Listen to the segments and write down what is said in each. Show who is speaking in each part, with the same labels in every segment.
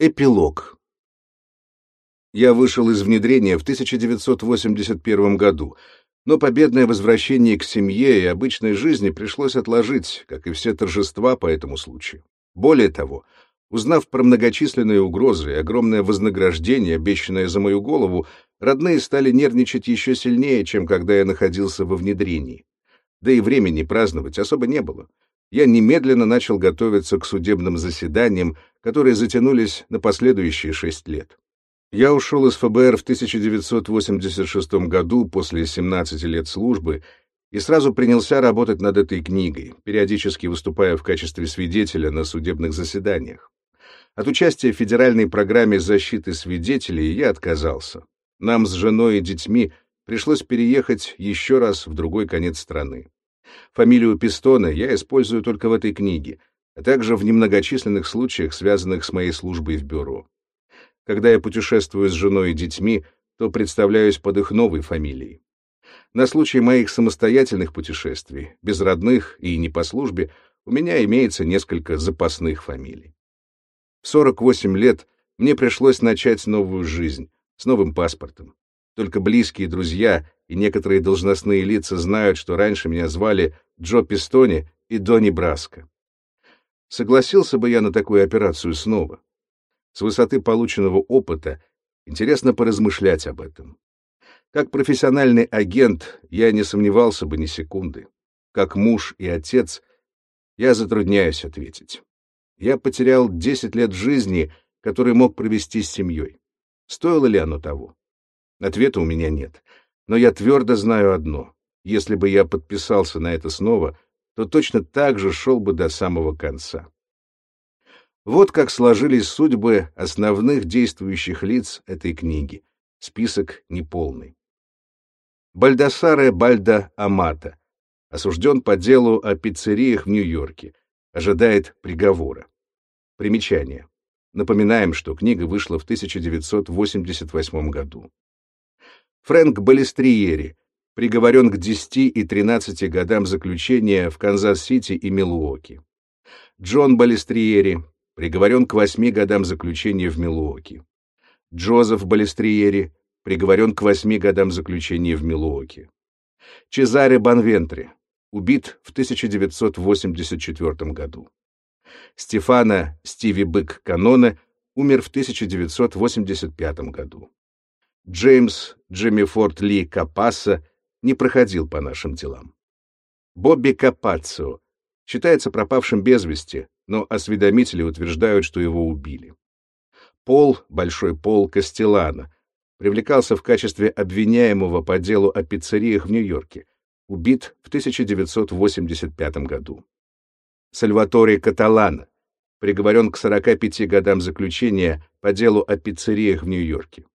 Speaker 1: Эпилог. Я вышел из внедрения в 1981 году, но победное возвращение к семье и обычной жизни пришлось отложить, как и все торжества по этому случаю. Более того, узнав про многочисленные угрозы и огромное вознаграждение, обещанное за мою голову, родные стали нервничать еще сильнее, чем когда я находился во внедрении. Да и времени праздновать особо не было я немедленно начал готовиться к судебным заседаниям, которые затянулись на последующие шесть лет. Я ушел из ФБР в 1986 году после 17 лет службы и сразу принялся работать над этой книгой, периодически выступая в качестве свидетеля на судебных заседаниях. От участия в федеральной программе защиты свидетелей я отказался. Нам с женой и детьми пришлось переехать еще раз в другой конец страны. Фамилию Пистона я использую только в этой книге, а также в немногочисленных случаях, связанных с моей службой в бюро. Когда я путешествую с женой и детьми, то представляюсь под их новой фамилией. На случай моих самостоятельных путешествий, без родных и не по службе, у меня имеется несколько запасных фамилий. В 48 лет мне пришлось начать новую жизнь, с новым паспортом. Только близкие друзья и некоторые должностные лица знают, что раньше меня звали Джо Пистони и Донни Браско. Согласился бы я на такую операцию снова. С высоты полученного опыта интересно поразмышлять об этом. Как профессиональный агент я не сомневался бы ни секунды. Как муж и отец я затрудняюсь ответить. Я потерял 10 лет жизни, которые мог провести с семьей. Стоило ли оно того? Ответа у меня нет. Но я твердо знаю одно. Если бы я подписался на это снова, то точно так же шел бы до самого конца. Вот как сложились судьбы основных действующих лиц этой книги. Список неполный. Бальдасаре Бальда Амата осужден по делу о пиццериях в Нью-Йорке, ожидает приговора. Примечание. Напоминаем, что книга вышла в 1988 году. Фрэнк Балестриери приговорен к 10 и 13 годам заключения в Канзас-Сити и Милуоки. Джон Балестриери приговорен к 8 годам заключения в Милуоки. Джозеф Балестриери приговорен к 8 годам заключения в Милуоки. Чезаре Банвентри убит в 1984 году. Стефана Стиви Бык Каноне умер в 1985 году. Джеймс Джимми Форд Ли Капасса не проходил по нашим делам. Бобби Капаццо считается пропавшим без вести, но осведомители утверждают, что его убили. Пол, Большой Пол Кастеллано, привлекался в качестве обвиняемого по делу о пиццериях в Нью-Йорке, убит в 1985 году. Сальваторе Каталана приговорен к 45 годам заключения по делу о пиццериях в Нью-Йорке.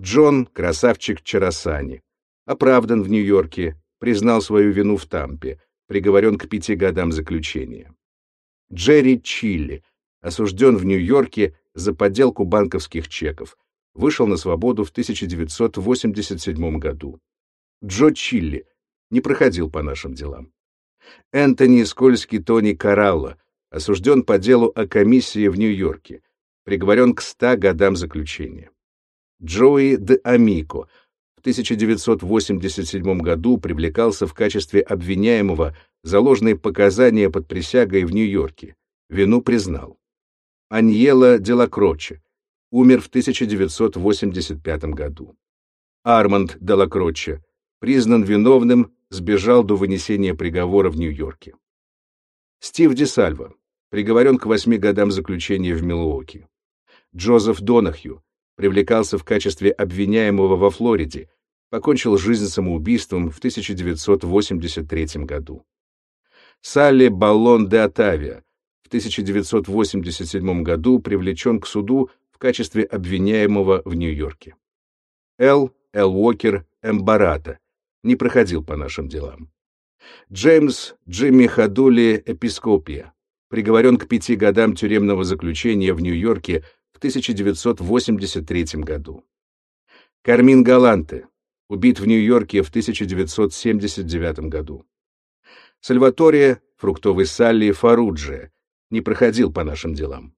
Speaker 1: Джон, красавчик Чарасани, оправдан в Нью-Йорке, признал свою вину в Тампе, приговорен к пяти годам заключения. Джерри Чилли, осужден в Нью-Йорке за подделку банковских чеков, вышел на свободу в 1987 году. Джо Чилли не проходил по нашим делам. Энтони Скользкий Тони Каралло, осужден по делу о комиссии в Нью-Йорке, приговорен к 100 годам заключения. Джои де Амико 1987 году привлекался в качестве обвиняемого за ложные показания под присягой в Нью-Йорке. Вину признал. Аньела Делакроче умер в 1985 году. Арманд Делакроче признан виновным, сбежал до вынесения приговора в Нью-Йорке. Стив Десальва приговорен к восьми годам заключения в Милуоке. Джозеф Донахью привлекался в качестве обвиняемого во Флориде, покончил жизнь самоубийством в 1983 году. Салли Баллон де Отавия в 1987 году привлечен к суду в качестве обвиняемого в Нью-Йорке. Эл Эл Уокер Эмбарата не проходил по нашим делам. Джеймс Джимми Хадули Эпископия приговорен к пяти годам тюремного заключения в Нью-Йорке 1983 году. Кармин Галанте, убит в Нью-Йорке в 1979 году. Сальваторе, фруктовый Салли Фаруджи, не проходил по нашим делам.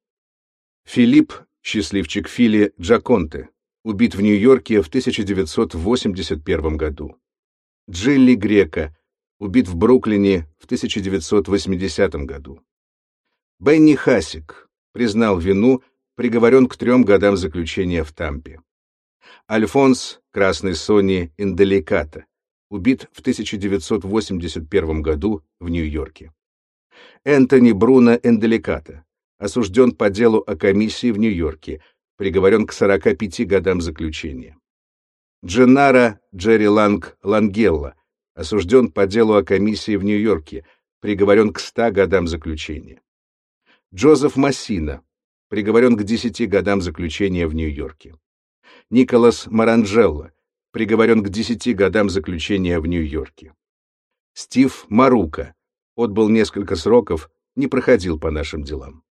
Speaker 1: Филипп, счастливчик Фили Джаконте, убит в Нью-Йорке в 1981 году. Джилли Грека, убит в Бруклине в 1980 году. Бенни Хасик признал вину, приговорен к трем годам заключения в Тампе. Альфонс Красный Сони Инделиката, убит в 1981 году в Нью-Йорке. Энтони Бруно Энделиката, осужден по делу о комиссии в Нью-Йорке, приговорен к 45 годам заключения. Дженнара Джерри Ланг Лангелла, осужден по делу о комиссии в Нью-Йорке, приговорен к 100 годам заключения. Джозеф Массина, приговорен к 10 годам заключения в Нью-Йорке. Николас Маранджелло, приговорен к 10 годам заключения в Нью-Йорке. Стив Марука, отбыл несколько сроков, не проходил по нашим делам.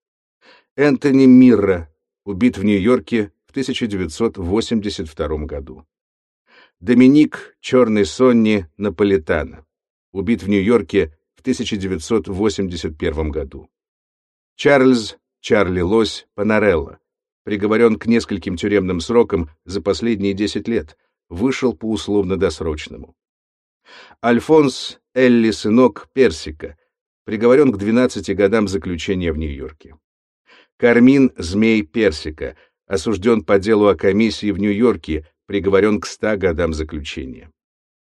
Speaker 1: Энтони Мирра, убит в Нью-Йорке в 1982 году. Доминик Черный Сонни Наполитано, убит в Нью-Йорке в 1981 году. Чарльз Чарли Лось Панарелло, приговорен к нескольким тюремным срокам за последние 10 лет, вышел по условно-досрочному. Альфонс Элли сынок Персика, приговорен к 12 годам заключения в Нью-Йорке. Кармин Змей Персика, осужден по делу о комиссии в Нью-Йорке, приговорен к 100 годам заключения.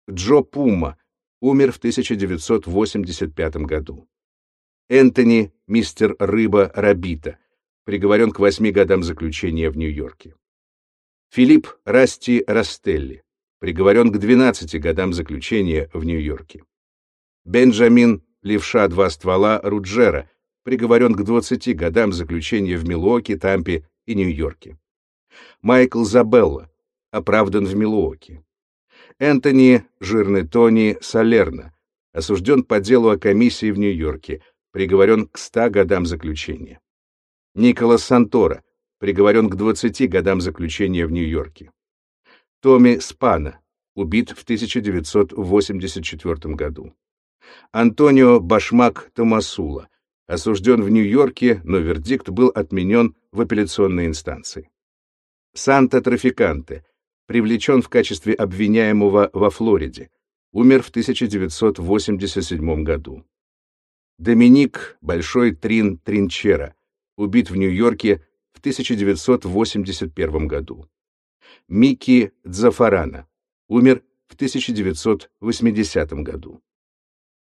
Speaker 1: Джо Пума умер в 1985 году. Энтони, мистер Рыба Рабита, приговорен к 8 годам заключения в Нью-Йорке. Филипп Расти Растелли, приговорен к 12 годам заключения в Нью-Йорке. Бенджамин Левша Два ствола Руджера, приговорен к 20 годам заключения в Милуоке, Тампе и Нью-Йорке. Майкл Забелла, оправдан в Милуоке. Энтони Жирный Тони Салерна, осужден по делу о комиссии в Нью-Йорке, приговорен к 100 годам заключения. Николас Сантора, приговорен к 20 годам заключения в Нью-Йорке. Томми Спана, убит в 1984 году. Антонио Башмак Томасула, осужден в Нью-Йорке, но вердикт был отменен в апелляционной инстанции. Санта Трафиканте, привлечен в качестве обвиняемого во Флориде, умер в 1987 году. Доминик Большой Трин Тринчера, убит в Нью-Йорке в 1981 году. Микки Дзафарана, умер в 1980 году.